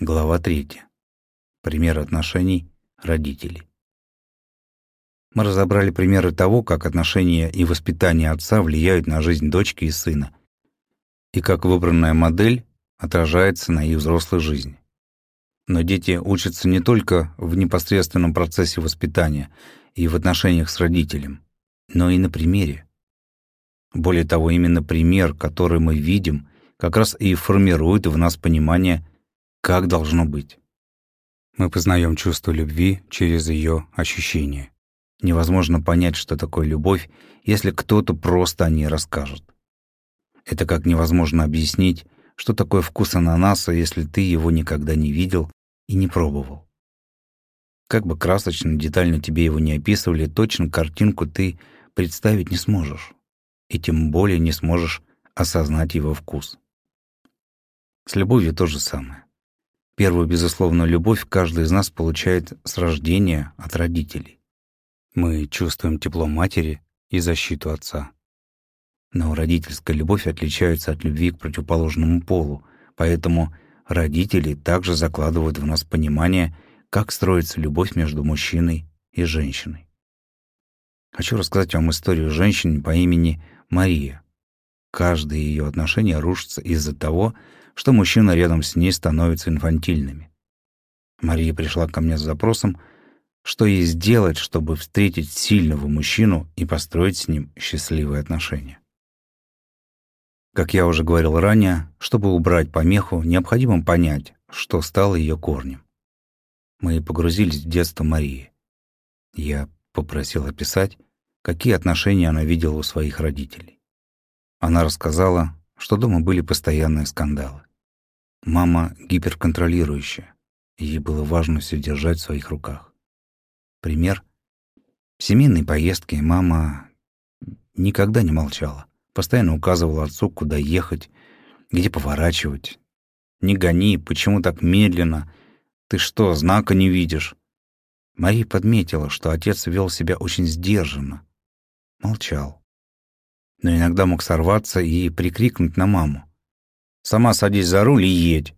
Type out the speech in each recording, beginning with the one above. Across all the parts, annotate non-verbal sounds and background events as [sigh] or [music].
Глава 3. Пример отношений родителей. Мы разобрали примеры того, как отношения и воспитание отца влияют на жизнь дочки и сына, и как выбранная модель отражается на их взрослой жизни. Но дети учатся не только в непосредственном процессе воспитания и в отношениях с родителем, но и на примере. Более того, именно пример, который мы видим, как раз и формирует в нас понимание – как должно быть. Мы познаем чувство любви через ее ощущение. Невозможно понять, что такое любовь, если кто-то просто о ней расскажет. Это как невозможно объяснить, что такое вкус ананаса, если ты его никогда не видел и не пробовал. Как бы красочно, детально тебе его не описывали, точно картинку ты представить не сможешь. И тем более не сможешь осознать его вкус. С любовью то же самое. Первую безусловную любовь каждый из нас получает с рождения от родителей. Мы чувствуем тепло матери и защиту отца. Но родительская любовь отличается от любви к противоположному полу, поэтому родители также закладывают в нас понимание, как строится любовь между мужчиной и женщиной. Хочу рассказать вам историю женщины по имени Мария. Каждое ее отношение рушится из-за того, что мужчина рядом с ней становится инфантильными. Мария пришла ко мне с запросом, что ей сделать, чтобы встретить сильного мужчину и построить с ним счастливые отношения. Как я уже говорил ранее, чтобы убрать помеху, необходимо понять, что стало ее корнем. Мы погрузились в детство Марии. Я попросил описать, какие отношения она видела у своих родителей. Она рассказала, что дома были постоянные скандалы. Мама гиперконтролирующая. Ей было важно все держать в своих руках. Пример. В семейной поездке мама никогда не молчала. Постоянно указывала отцу, куда ехать, где поворачивать. «Не гони, почему так медленно? Ты что, знака не видишь?» Мария подметила, что отец вел себя очень сдержанно. Молчал. Но иногда мог сорваться и прикрикнуть на маму. Сама садись за руль и едь.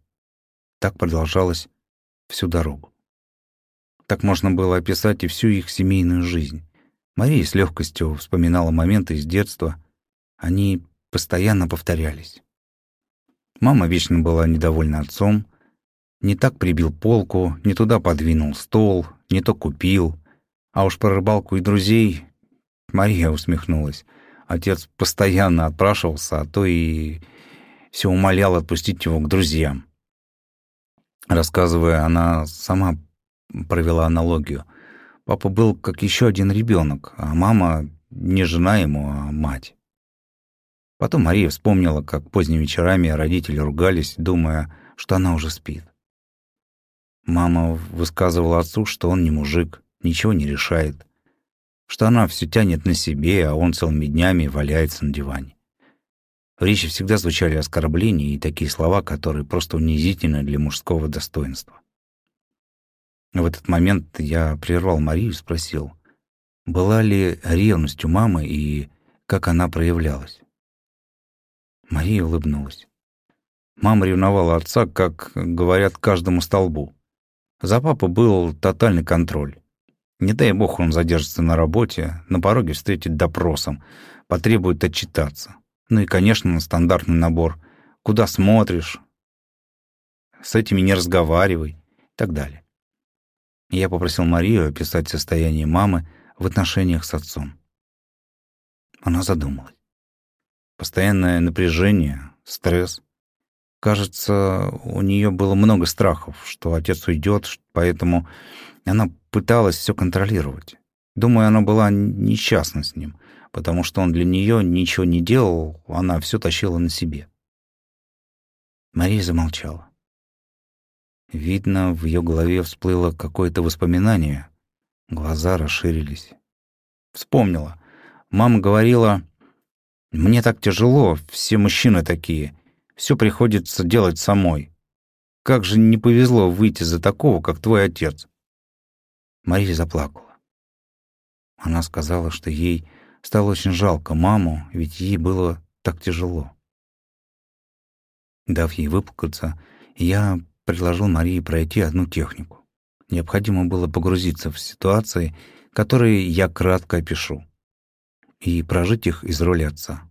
Так продолжалось всю дорогу. Так можно было описать и всю их семейную жизнь. Мария с легкостью вспоминала моменты из детства. Они постоянно повторялись. Мама вечно была недовольна отцом. Не так прибил полку, не туда подвинул стол, не то купил. А уж про рыбалку и друзей Мария усмехнулась. Отец постоянно отпрашивался, а то и все умолял отпустить его к друзьям. Рассказывая, она сама провела аналогию. Папа был как еще один ребенок, а мама не жена ему, а мать. Потом Мария вспомнила, как поздними вечерами родители ругались, думая, что она уже спит. Мама высказывала отцу, что он не мужик, ничего не решает, что она все тянет на себе, а он целыми днями валяется на диване. В речи всегда звучали оскорбления и такие слова, которые просто унизительны для мужского достоинства. В этот момент я прервал Марию и спросил, была ли ревность у мамы и как она проявлялась. Мария улыбнулась. Мама ревновала отца, как говорят, каждому столбу. За папу был тотальный контроль. Не дай бог он задержится на работе, на пороге встретит допросом, потребует отчитаться. Ну и, конечно, стандартный набор. Куда смотришь? С этими не разговаривай. И так далее. Я попросил Марию описать состояние мамы в отношениях с отцом. Она задумалась. Постоянное напряжение, стресс. Кажется, у нее было много страхов, что отец уйдет, поэтому она пыталась все контролировать. Думаю, она была несчастна с ним потому что он для нее ничего не делал, она все тащила на себе. Мария замолчала. Видно, в ее голове всплыло какое-то воспоминание. Глаза расширились. Вспомнила. Мама говорила, «Мне так тяжело, все мужчины такие. Все приходится делать самой. Как же не повезло выйти за такого, как твой отец». Мария заплакала. Она сказала, что ей Стало очень жалко маму, ведь ей было так тяжело. Дав ей выплакаться, я предложил Марии пройти одну технику. Необходимо было погрузиться в ситуации, которые я кратко опишу, и прожить их из роли отца.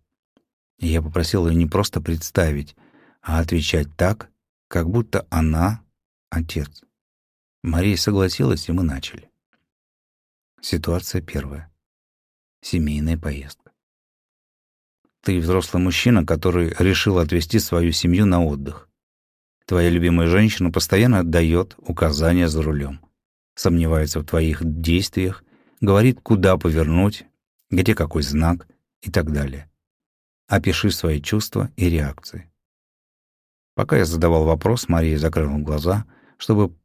Я попросил ее не просто представить, а отвечать так, как будто она — отец. Мария согласилась, и мы начали. Ситуация первая. Семейная поездка. Ты взрослый мужчина, который решил отвезти свою семью на отдых. Твоя любимая женщина постоянно отдает указания за рулем, сомневается в твоих действиях, говорит, куда повернуть, где какой знак и так далее. Опиши свои чувства и реакции. Пока я задавал вопрос, Мария закрыла глаза, чтобы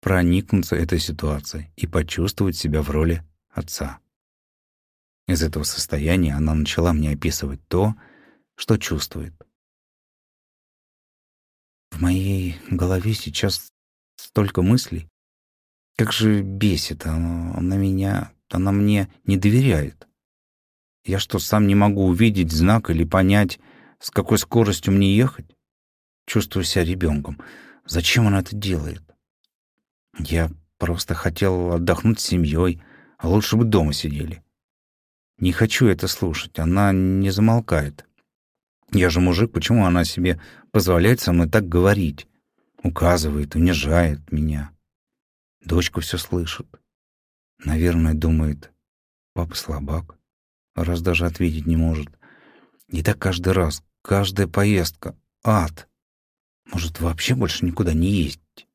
проникнуться этой ситуацией и почувствовать себя в роли отца. Из этого состояния она начала мне описывать то, что чувствует. В моей голове сейчас столько мыслей. Как же бесит она, она меня, она мне не доверяет. Я что, сам не могу увидеть знак или понять, с какой скоростью мне ехать? Чувствую себя ребенком. Зачем она это делает? Я просто хотел отдохнуть с семьей, а лучше бы дома сидели. Не хочу это слушать, она не замолкает. Я же мужик, почему она себе позволяет со мной так говорить? Указывает, унижает меня. Дочка все слышит. Наверное, думает, папа слабак, раз даже ответить не может. И так каждый раз, каждая поездка — ад. Может, вообще больше никуда не ездить?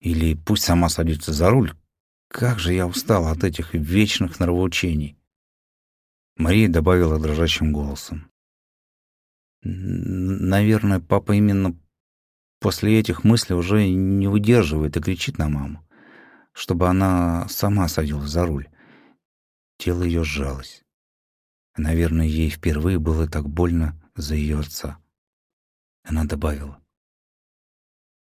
Или пусть сама садится за руль. Как же я устал от этих вечных нравоучений. Мария добавила дрожащим голосом. Наверное, папа именно после этих мыслей уже не выдерживает и кричит на маму, чтобы она сама садилась за руль. Тело ее сжалось. Наверное, ей впервые было так больно за ее отца. Она добавила.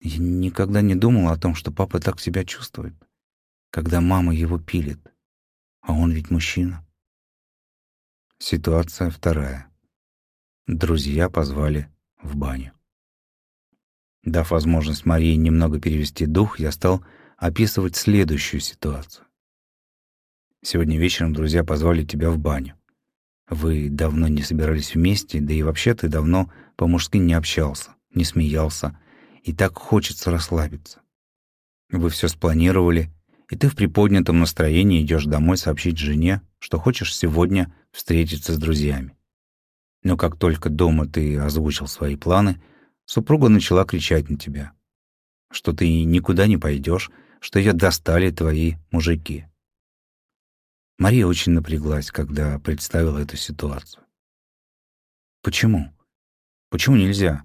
Я никогда не думала о том, что папа так себя чувствует, когда мама его пилит. А он ведь мужчина. Ситуация вторая. Друзья позвали в баню. Дав возможность Марии немного перевести дух, я стал описывать следующую ситуацию. Сегодня вечером друзья позвали тебя в баню. Вы давно не собирались вместе, да и вообще ты давно по-мужски не общался, не смеялся, и так хочется расслабиться. Вы все спланировали, и ты в приподнятом настроении идешь домой сообщить жене, что хочешь сегодня встретиться с друзьями. Но как только дома ты озвучил свои планы, супруга начала кричать на тебя, что ты никуда не пойдешь, что ее достали твои мужики. Мария очень напряглась, когда представила эту ситуацию. Почему? Почему нельзя?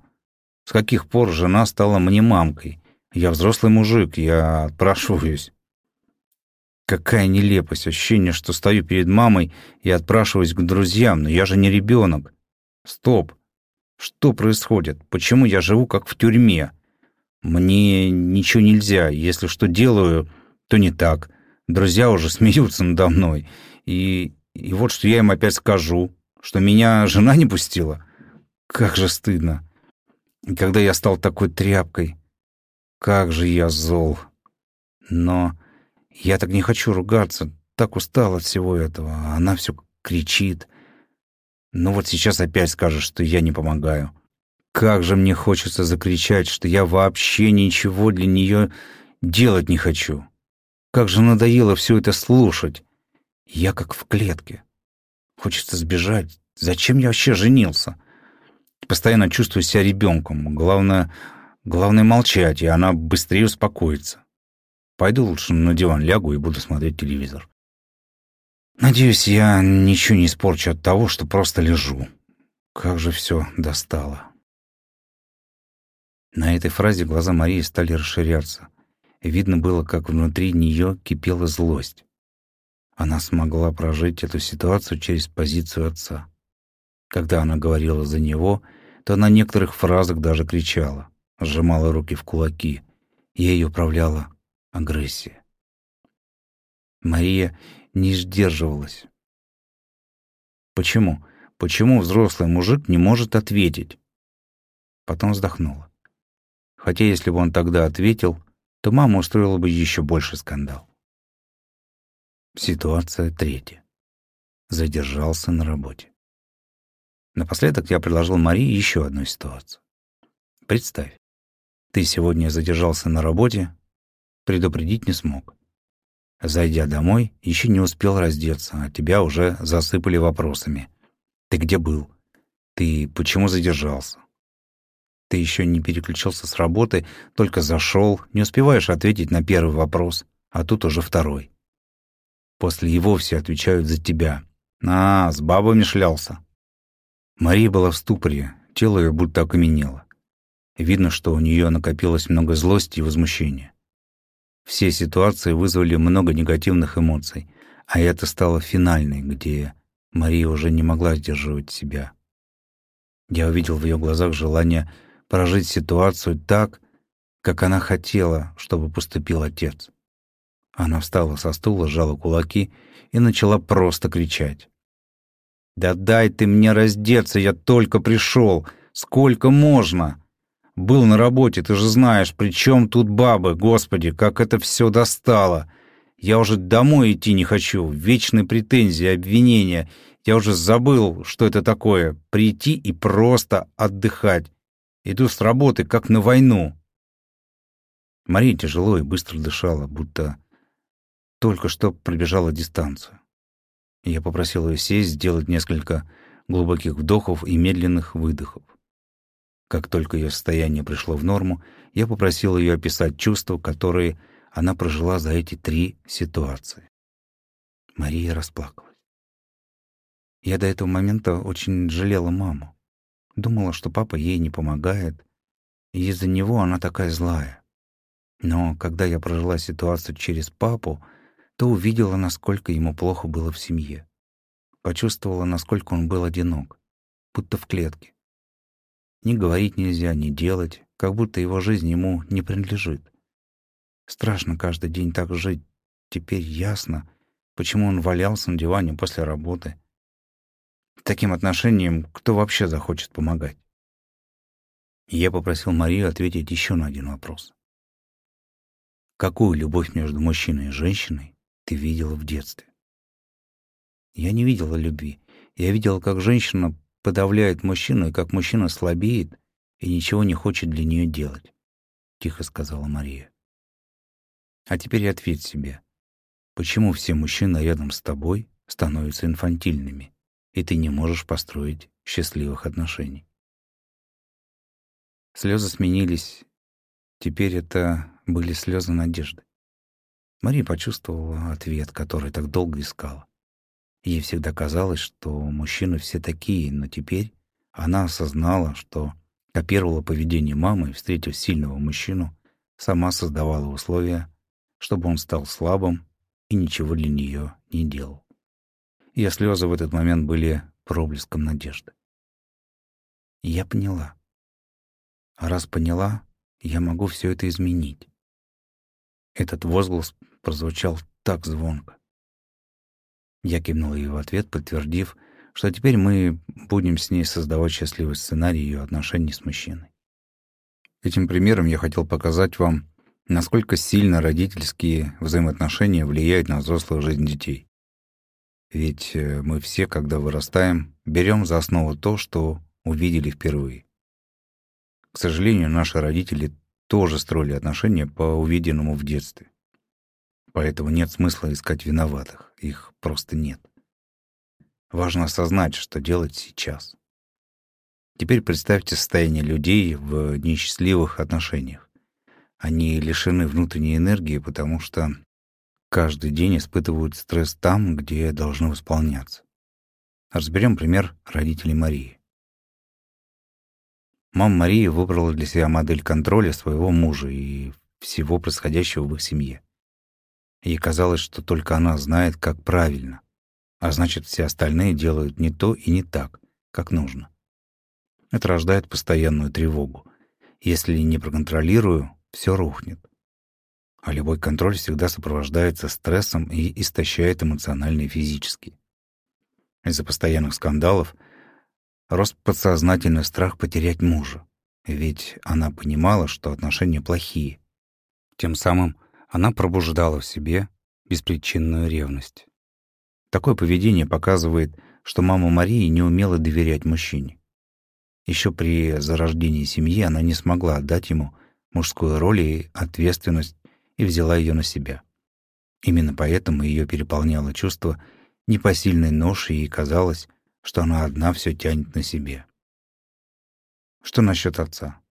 С каких пор жена стала мне мамкой? Я взрослый мужик, я отпрашиваюсь. Какая нелепость, ощущение, что стою перед мамой и отпрашиваюсь к друзьям, но я же не ребенок. Стоп. Что происходит? Почему я живу как в тюрьме? Мне ничего нельзя. Если что делаю, то не так. Друзья уже [laughs] смеются надо мной. И, и вот что я им опять скажу, что меня жена не пустила. Как же стыдно. И когда я стал такой тряпкой, как же я зол. Но я так не хочу ругаться, так устал от всего этого. Она все кричит. Ну вот сейчас опять скажет, что я не помогаю. Как же мне хочется закричать, что я вообще ничего для нее делать не хочу. Как же надоело все это слушать. Я как в клетке. Хочется сбежать. Зачем я вообще женился? Постоянно чувствую себя ребенком. Главное, главное молчать, и она быстрее успокоится. Пойду лучше на диван лягу и буду смотреть телевизор. Надеюсь, я ничего не испорчу от того, что просто лежу. Как же все достало. На этой фразе глаза Марии стали расширяться. Видно было, как внутри нее кипела злость. Она смогла прожить эту ситуацию через позицию отца. Когда она говорила за него, то на некоторых фразах даже кричала, сжимала руки в кулаки. Ей управляла агрессия. Мария не сдерживалась. Почему? Почему взрослый мужик не может ответить? Потом вздохнула. Хотя если бы он тогда ответил, то мама устроила бы еще больше скандал. Ситуация третья. Задержался на работе. Напоследок я предложил Марии еще одну ситуацию. Представь, ты сегодня задержался на работе, предупредить не смог. Зайдя домой, еще не успел раздеться, а тебя уже засыпали вопросами. Ты где был? Ты почему задержался? Ты еще не переключился с работы, только зашел, не успеваешь ответить на первый вопрос, а тут уже второй. После его все отвечают за тебя. А, с бабами шлялся. Мария была в ступоре, тело ее будто окаменело. Видно, что у нее накопилось много злости и возмущения. Все ситуации вызвали много негативных эмоций, а это стало финальной, где Мария уже не могла сдерживать себя. Я увидел в ее глазах желание прожить ситуацию так, как она хотела, чтобы поступил отец. Она встала со стула, сжала кулаки и начала просто кричать. «Да дай ты мне раздеться, я только пришел! Сколько можно?» Был на работе, ты же знаешь, при чем тут бабы, господи, как это все достало. Я уже домой идти не хочу, вечные претензии, обвинения. Я уже забыл, что это такое, прийти и просто отдыхать. Иду с работы, как на войну. Мария тяжело и быстро дышала, будто только что пробежала дистанцию. Я попросил ее сесть, сделать несколько глубоких вдохов и медленных выдохов. Как только ее состояние пришло в норму, я попросил ее описать чувства, которые она прожила за эти три ситуации. Мария расплакалась. Я до этого момента очень жалела маму. Думала, что папа ей не помогает, и из-за него она такая злая. Но когда я прожила ситуацию через папу, то увидела, насколько ему плохо было в семье. Почувствовала, насколько он был одинок, будто в клетке. Ни говорить нельзя, ни делать, как будто его жизнь ему не принадлежит. Страшно каждый день так жить. Теперь ясно, почему он валялся на диване после работы. Таким отношением кто вообще захочет помогать? Я попросил Марию ответить еще на один вопрос. Какую любовь между мужчиной и женщиной ты видела в детстве? Я не видела любви. Я видела, как женщина подавляет мужчину, и как мужчина слабеет и ничего не хочет для нее делать», — тихо сказала Мария. «А теперь ответь себе, почему все мужчины рядом с тобой становятся инфантильными, и ты не можешь построить счастливых отношений?» Слезы сменились. Теперь это были слезы надежды. Мария почувствовала ответ, который так долго искала. Ей всегда казалось, что мужчины все такие, но теперь она осознала, что копировала поведение мамы встретив сильного мужчину, сама создавала условия, чтобы он стал слабым и ничего для нее не делал. Ее слезы в этот момент были проблеском надежды. я поняла. А раз поняла, я могу все это изменить. Этот возглас прозвучал так звонко. Я кивнул ей в ответ, подтвердив, что теперь мы будем с ней создавать счастливый сценарий ее отношений с мужчиной. Этим примером я хотел показать вам, насколько сильно родительские взаимоотношения влияют на взрослую жизнь детей. Ведь э, мы все, когда вырастаем, берем за основу то, что увидели впервые. К сожалению, наши родители тоже строили отношения по увиденному в детстве. Поэтому нет смысла искать виноватых, их просто нет. Важно осознать, что делать сейчас. Теперь представьте состояние людей в несчастливых отношениях. Они лишены внутренней энергии, потому что каждый день испытывают стресс там, где должны восполняться. Разберем пример родителей Марии. Мама Марии выбрала для себя модель контроля своего мужа и всего происходящего в их семье. Ей казалось, что только она знает, как правильно, а значит, все остальные делают не то и не так, как нужно. Это рождает постоянную тревогу. Если не проконтролирую, все рухнет. А любой контроль всегда сопровождается стрессом и истощает эмоционально и физически. Из-за постоянных скандалов рос подсознательный страх потерять мужа. ведь она понимала, что отношения плохие. Тем самым она пробуждала в себе беспричинную ревность. Такое поведение показывает, что мама Марии не умела доверять мужчине. Еще при зарождении семьи она не смогла отдать ему мужскую роль и ответственность и взяла ее на себя. Именно поэтому ее переполняло чувство непосильной ноши, и казалось, что она одна все тянет на себе. Что насчет отца?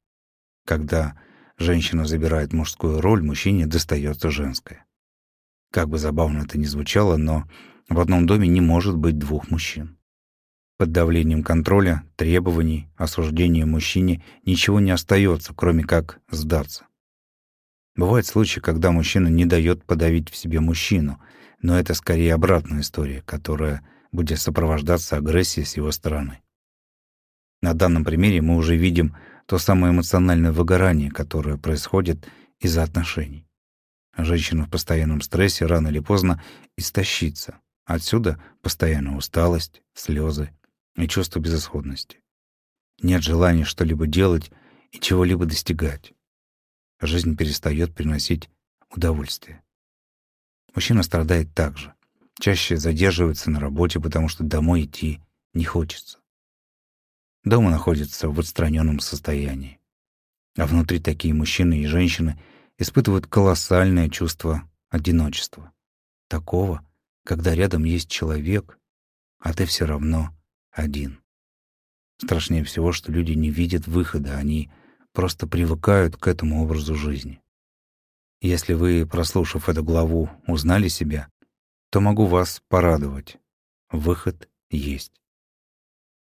Когда женщина забирает мужскую роль, мужчине достается женская. Как бы забавно это ни звучало, но в одном доме не может быть двух мужчин. Под давлением контроля, требований, осуждения мужчине ничего не остается, кроме как сдаться. Бывают случаи, когда мужчина не дает подавить в себе мужчину, но это скорее обратная история, которая будет сопровождаться агрессией с его стороны. На данном примере мы уже видим то самое эмоциональное выгорание, которое происходит из-за отношений. Женщина в постоянном стрессе рано или поздно истощится. Отсюда постоянная усталость, слезы и чувство безысходности. Нет желания что-либо делать и чего-либо достигать жизнь перестает приносить удовольствие. Мужчина страдает также. Чаще задерживается на работе, потому что домой идти не хочется. Дома находится в отстраненном состоянии. А внутри такие мужчины и женщины испытывают колоссальное чувство одиночества. Такого, когда рядом есть человек, а ты все равно один. Страшнее всего, что люди не видят выхода, они просто привыкают к этому образу жизни. Если вы, прослушав эту главу, узнали себя, то могу вас порадовать. Выход есть.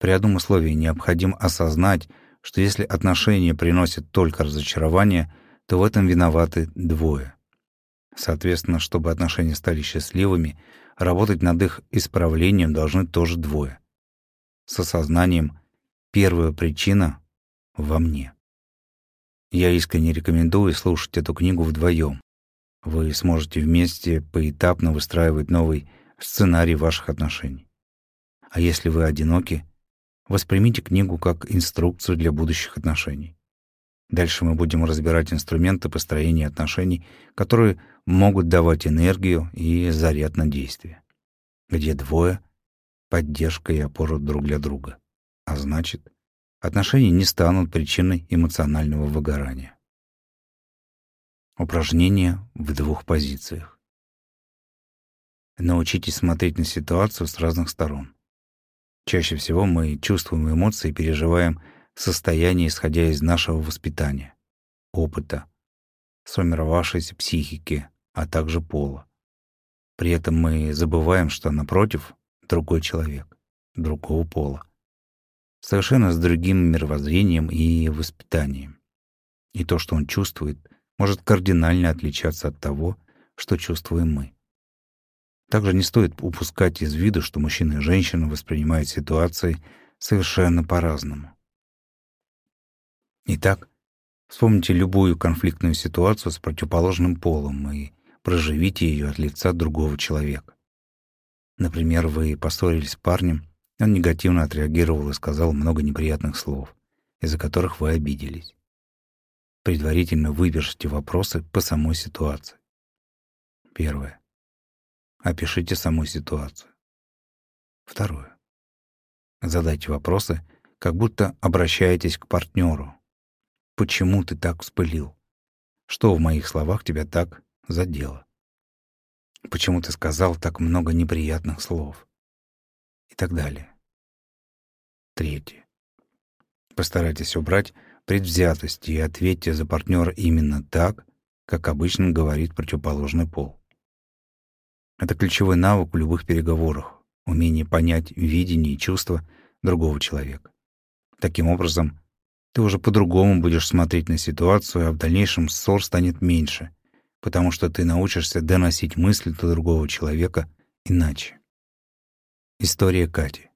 При одном условии необходимо осознать, что если отношения приносят только разочарование, то в этом виноваты двое. Соответственно, чтобы отношения стали счастливыми, работать над их исправлением должны тоже двое. С осознанием первая причина во мне. Я искренне рекомендую слушать эту книгу вдвоем. Вы сможете вместе поэтапно выстраивать новый сценарий ваших отношений. А если вы одиноки, воспримите книгу как инструкцию для будущих отношений. Дальше мы будем разбирать инструменты построения отношений, которые могут давать энергию и заряд на действие. Где двое — поддержка и опора друг для друга. А значит, отношения не станут причиной эмоционального выгорания. Упражнение в двух позициях. Научитесь смотреть на ситуацию с разных сторон. Чаще всего мы чувствуем эмоции и переживаем состояние, исходя из нашего воспитания, опыта, сформировавшейся психики, а также пола. При этом мы забываем, что напротив — другой человек, другого пола совершенно с другим мировоззрением и воспитанием. И то, что он чувствует, может кардинально отличаться от того, что чувствуем мы. Также не стоит упускать из виду, что мужчина и женщина воспринимают ситуации совершенно по-разному. Итак, вспомните любую конфликтную ситуацию с противоположным полом и проживите ее от лица другого человека. Например, вы поссорились с парнем, он негативно отреагировал и сказал много неприятных слов, из-за которых вы обиделись. Предварительно выберите вопросы по самой ситуации. Первое. Опишите саму ситуацию. Второе. Задайте вопросы, как будто обращаетесь к партнеру. Почему ты так вспылил? Что в моих словах тебя так задело? Почему ты сказал так много неприятных слов? И так далее. Третье. Постарайтесь убрать предвзятость и ответьте за партнера именно так, как обычно говорит противоположный пол. Это ключевой навык в любых переговорах — умение понять видение и чувства другого человека. Таким образом, ты уже по-другому будешь смотреть на ситуацию, а в дальнейшем ссор станет меньше, потому что ты научишься доносить мысли до другого человека иначе. История Кати.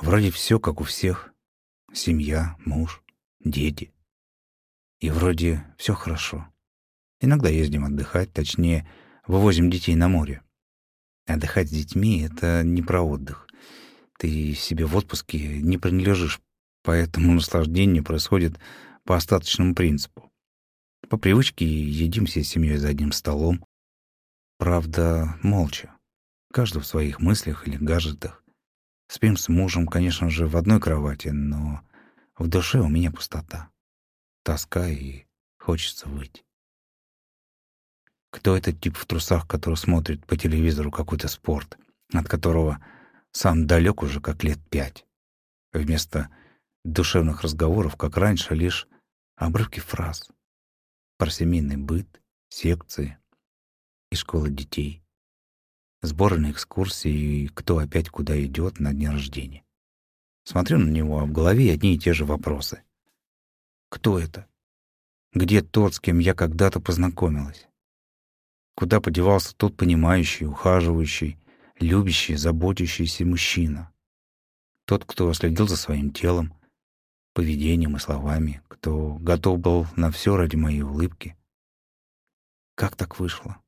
Вроде все как у всех. Семья, муж, дети. И вроде все хорошо. Иногда ездим отдыхать, точнее, вывозим детей на море. Отдыхать с детьми — это не про отдых. Ты себе в отпуске не принадлежишь поэтому [laughs] наслаждение происходит по остаточному принципу. По привычке едим всей семьей за одним столом. Правда, молча. Каждый в своих мыслях или гаджетах. Спим с мужем, конечно же, в одной кровати, но в душе у меня пустота. Тоска и хочется выйти. Кто этот тип в трусах, который смотрит по телевизору какой-то спорт, от которого сам далек уже как лет пять? Вместо душевных разговоров, как раньше, лишь обрывки фраз про семейный быт, секции и школы детей, сборы на экскурсии и кто опять куда идет на день рождения. Смотрю на него, а в голове одни и те же вопросы. Кто это? Где тот, с кем я когда-то познакомилась? Куда подевался тот понимающий, ухаживающий, любящий, заботящийся мужчина? Тот, кто следил за своим телом, поведением и словами, кто готов был на все ради моей улыбки. Как так вышло?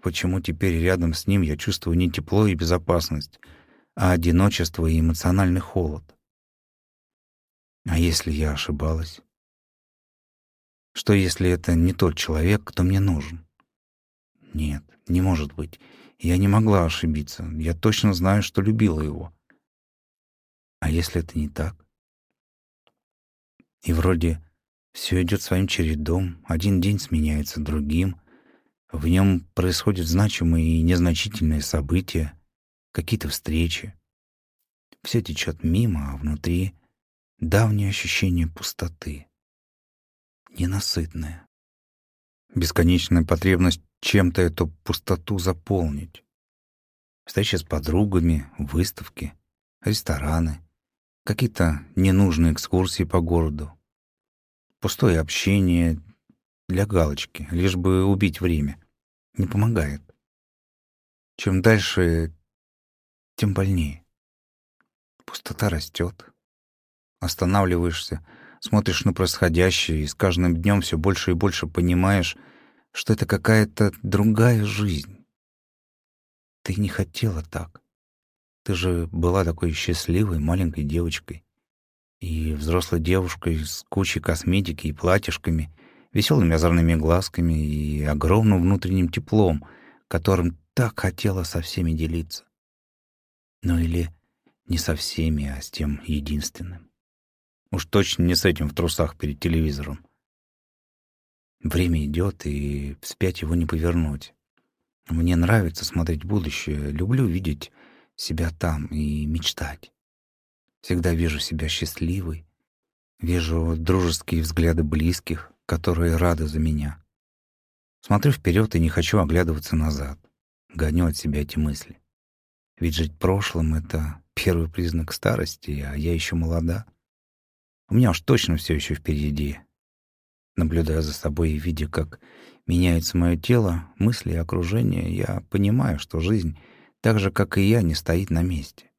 Почему теперь рядом с ним я чувствую не тепло и безопасность, а одиночество и эмоциональный холод? А если я ошибалась? Что если это не тот человек, кто мне нужен? Нет, не может быть. Я не могла ошибиться. Я точно знаю, что любила его. А если это не так? И вроде все идет своим чередом, один день сменяется другим, в нем происходят значимые и незначительные события, какие-то встречи. Все течет мимо, а внутри давнее ощущение пустоты, ненасытное. Бесконечная потребность чем-то эту пустоту заполнить. Встречи с подругами, выставки, рестораны, какие-то ненужные экскурсии по городу, пустое общение для галочки, лишь бы убить время, не помогает. Чем дальше, тем больнее. Пустота растет. Останавливаешься, смотришь на происходящее, и с каждым днем все больше и больше понимаешь, что это какая-то другая жизнь. Ты не хотела так. Ты же была такой счастливой маленькой девочкой. И взрослой девушкой с кучей косметики и платьишками, веселыми озорными глазками и огромным внутренним теплом, которым так хотела со всеми делиться. Ну или не со всеми, а с тем единственным. Уж точно не с этим в трусах перед телевизором. Время идет, и вспять его не повернуть. Мне нравится смотреть будущее, люблю видеть себя там и мечтать. Всегда вижу себя счастливой, вижу дружеские взгляды близких, которые рады за меня. Смотрю вперед и не хочу оглядываться назад. Гоню от себя эти мысли. Ведь жить прошлым — это первый признак старости, а я еще молода. У меня уж точно все еще впереди. Наблюдая за собой и видя, как меняется мое тело, мысли и окружение, я понимаю, что жизнь, так же, как и я, не стоит на месте.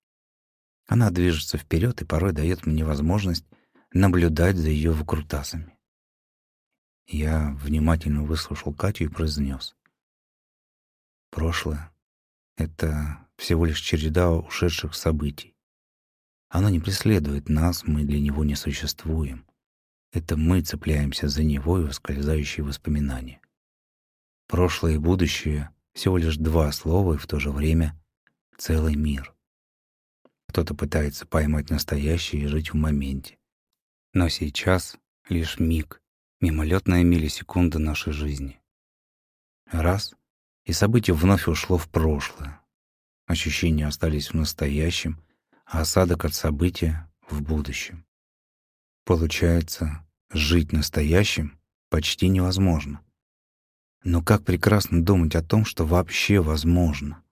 Она движется вперед и порой дает мне возможность наблюдать за ее выкрутасами. Я внимательно выслушал Катю и произнес. Прошлое — это всего лишь череда ушедших событий. Оно не преследует нас, мы для него не существуем. Это мы цепляемся за него и ускользающие воспоминания. Прошлое и будущее — всего лишь два слова и в то же время целый мир. Кто-то пытается поймать настоящее и жить в моменте. Но сейчас лишь миг, мимолетная миллисекунда нашей жизни. Раз — и событие вновь ушло в прошлое. Ощущения остались в настоящем, а осадок от события — в будущем. Получается, жить настоящим почти невозможно. Но как прекрасно думать о том, что вообще возможно.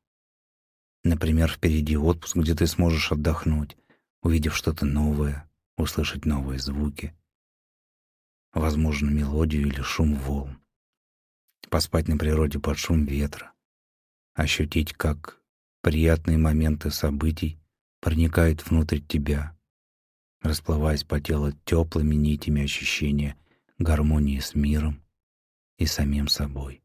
Например, впереди отпуск, где ты сможешь отдохнуть, увидев что-то новое, услышать новые звуки, возможно, мелодию или шум волн. Поспать на природе под шум ветра, ощутить, как приятные моменты событий проникают внутрь тебя, расплываясь по телу теплыми нитями ощущения гармонии с миром и самим собой.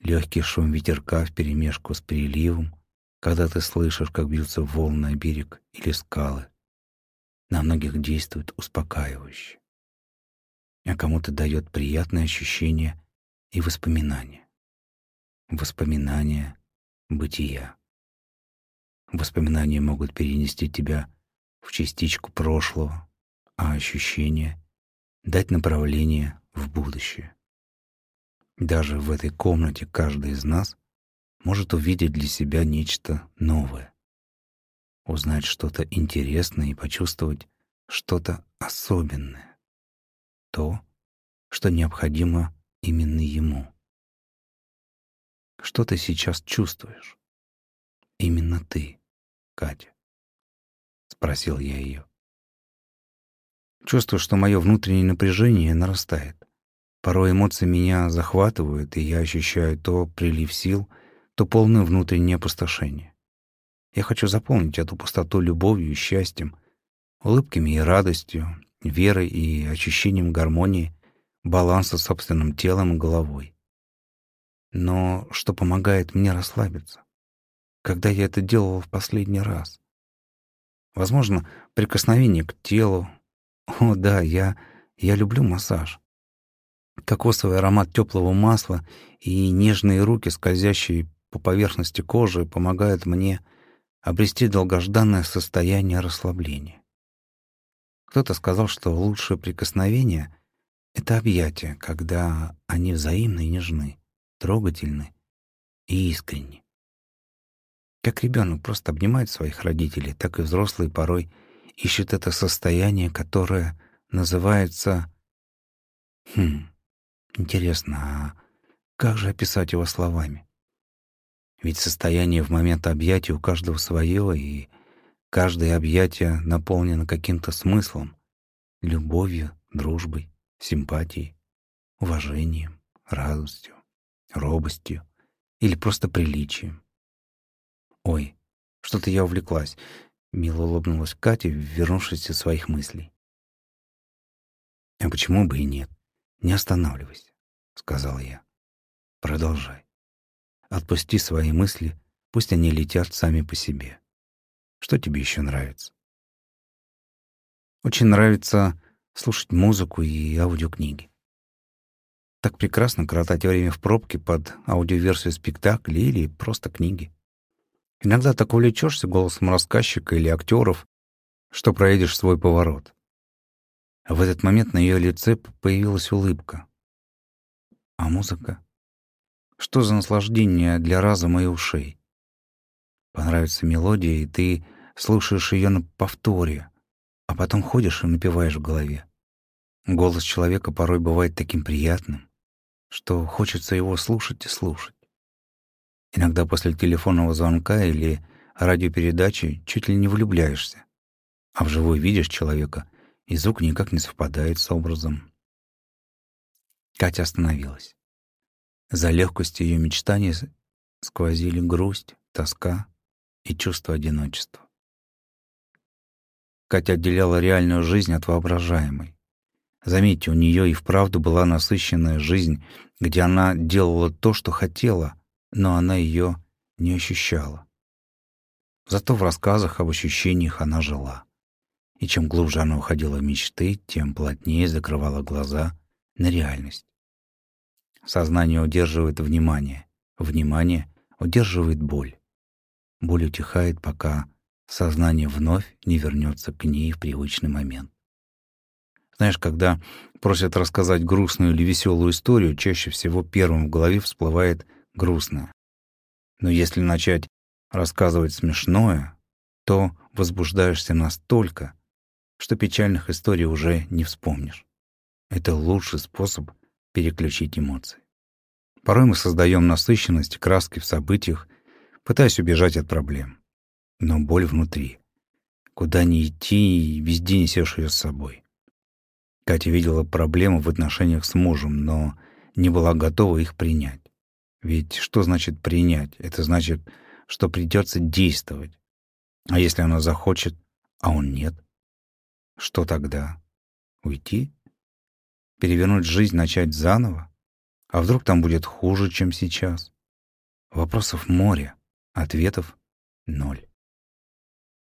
Легкий шум ветерка вперемешку с приливом, когда ты слышишь, как бьются волны на берег или скалы. на многих действует успокаивающе, а кому-то дает приятное ощущение и воспоминания. Воспоминания бытия. Воспоминания могут перенести тебя в частичку прошлого, а ощущения — дать направление в будущее. Даже в этой комнате каждый из нас может увидеть для себя нечто новое, узнать что-то интересное и почувствовать что-то особенное, то, что необходимо именно ему. Что ты сейчас чувствуешь? Именно ты, Катя. Спросил я ее. Чувствую, что мое внутреннее напряжение нарастает. Порой эмоции меня захватывают, и я ощущаю то прилив сил, то полное внутреннее опустошение. Я хочу заполнить эту пустоту любовью и счастьем, улыбками и радостью, верой и ощущением гармонии, баланса с собственным телом и головой. Но что помогает мне расслабиться? Когда я это делал в последний раз? Возможно, прикосновение к телу. О, да, я, я люблю массаж. Кокосовый аромат теплого масла и нежные руки, скользящие по поверхности кожи, помогают мне обрести долгожданное состояние расслабления. Кто-то сказал, что лучшее прикосновение — это объятия, когда они взаимны и нежны, трогательны и искренни. Как ребенок просто обнимает своих родителей, так и взрослые порой ищут это состояние, которое называется... Хм, интересно, а как же описать его словами? Ведь состояние в момент объятия у каждого свое, и каждое объятие наполнено каким-то смыслом, любовью, дружбой, симпатией, уважением, радостью, робостью или просто приличием. «Ой, что-то я увлеклась», — мило улыбнулась Катя, вернувшись из своих мыслей. «А почему бы и нет? Не останавливайся», — сказал я. «Продолжай. Отпусти свои мысли, пусть они летят сами по себе. Что тебе еще нравится?» «Очень нравится слушать музыку и аудиокниги. Так прекрасно коротать время в пробке под аудиоверсию спектакля или просто книги. Иногда так увлечешься голосом рассказчика или актеров, что проедешь свой поворот. В этот момент на ее лице появилась улыбка. А музыка? Что за наслаждение для разума и ушей? Понравится мелодия, и ты слушаешь ее на повторе, а потом ходишь и напеваешь в голове. Голос человека порой бывает таким приятным, что хочется его слушать и слушать. Иногда после телефонного звонка или радиопередачи чуть ли не влюбляешься, а вживую видишь человека, и звук никак не совпадает с образом. Катя остановилась. За легкостью ее мечтаний сквозили грусть, тоска и чувство одиночества. Катя отделяла реальную жизнь от воображаемой. Заметьте, у нее и вправду была насыщенная жизнь, где она делала то, что хотела, но она ее не ощущала. Зато в рассказах об ощущениях она жила. И чем глубже она уходила в мечты, тем плотнее закрывала глаза на реальность. Сознание удерживает внимание, внимание удерживает боль. Боль утихает, пока сознание вновь не вернется к ней в привычный момент. Знаешь, когда просят рассказать грустную или веселую историю, чаще всего первым в голове всплывает грустное. Но если начать рассказывать смешное, то возбуждаешься настолько, что печальных историй уже не вспомнишь. Это лучший способ переключить эмоции. Порой мы создаем насыщенность краски в событиях, пытаясь убежать от проблем. Но боль внутри. Куда ни идти, везде несешь ее с собой. Катя видела проблемы в отношениях с мужем, но не была готова их принять. Ведь что значит принять? Это значит, что придется действовать. А если она захочет, а он нет? Что тогда? Уйти? Перевернуть жизнь, начать заново? А вдруг там будет хуже, чем сейчас? Вопросов море, ответов — ноль.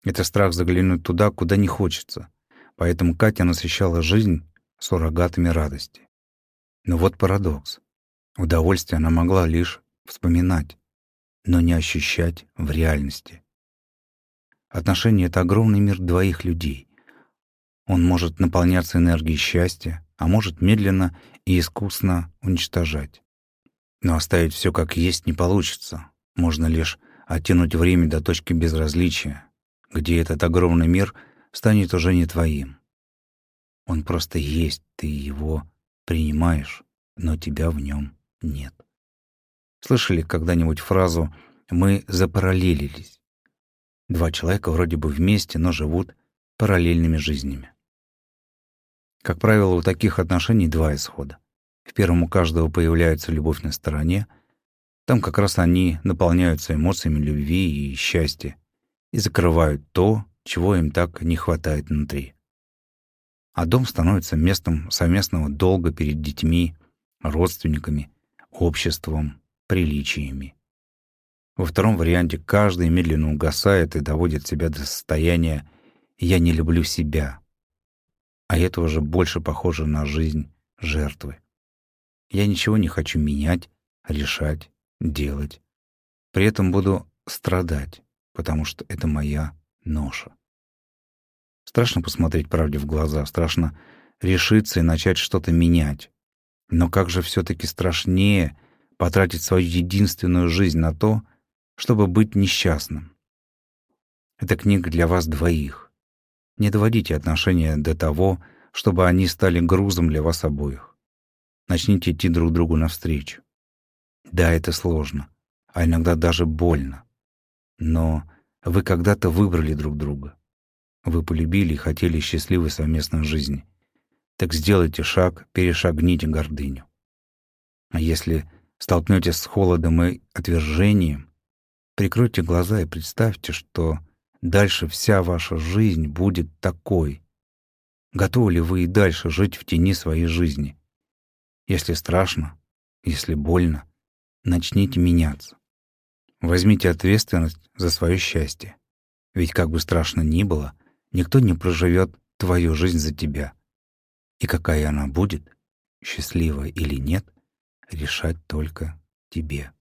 Это страх заглянуть туда, куда не хочется, поэтому Катя насыщала жизнь суррогатами радости. Но вот парадокс. Удовольствие она могла лишь вспоминать, но не ощущать в реальности. Отношения — это огромный мир двоих людей. Он может наполняться энергией счастья, а может медленно и искусно уничтожать. Но оставить все как есть не получится. Можно лишь оттянуть время до точки безразличия, где этот огромный мир станет уже не твоим. Он просто есть, ты его принимаешь, но тебя в нем нет. Слышали когда-нибудь фразу «мы запараллелились»? Два человека вроде бы вместе, но живут параллельными жизнями. Как правило, у таких отношений два исхода. В первом у каждого появляется любовь на стороне. Там как раз они наполняются эмоциями любви и счастья и закрывают то, чего им так не хватает внутри. А дом становится местом совместного долга перед детьми, родственниками, обществом, приличиями. Во втором варианте каждый медленно угасает и доводит себя до состояния «я не люблю себя», а это уже больше похоже на жизнь жертвы. Я ничего не хочу менять, решать, делать. При этом буду страдать, потому что это моя ноша. Страшно посмотреть правде в глаза, страшно решиться и начать что-то менять. Но как же все таки страшнее потратить свою единственную жизнь на то, чтобы быть несчастным. Это книга для вас двоих. Не доводите отношения до того, чтобы они стали грузом для вас обоих. Начните идти друг другу навстречу. Да, это сложно, а иногда даже больно. Но вы когда-то выбрали друг друга. Вы полюбили и хотели счастливой совместной жизни. Так сделайте шаг, перешагните гордыню. А если столкнетесь с холодом и отвержением, прикройте глаза и представьте, что дальше вся ваша жизнь будет такой. Готовы ли вы и дальше жить в тени своей жизни? Если страшно, если больно, начните меняться. Возьмите ответственность за свое счастье. Ведь как бы страшно ни было, никто не проживет твою жизнь за тебя. И какая она будет, счастливая или нет, решать только тебе.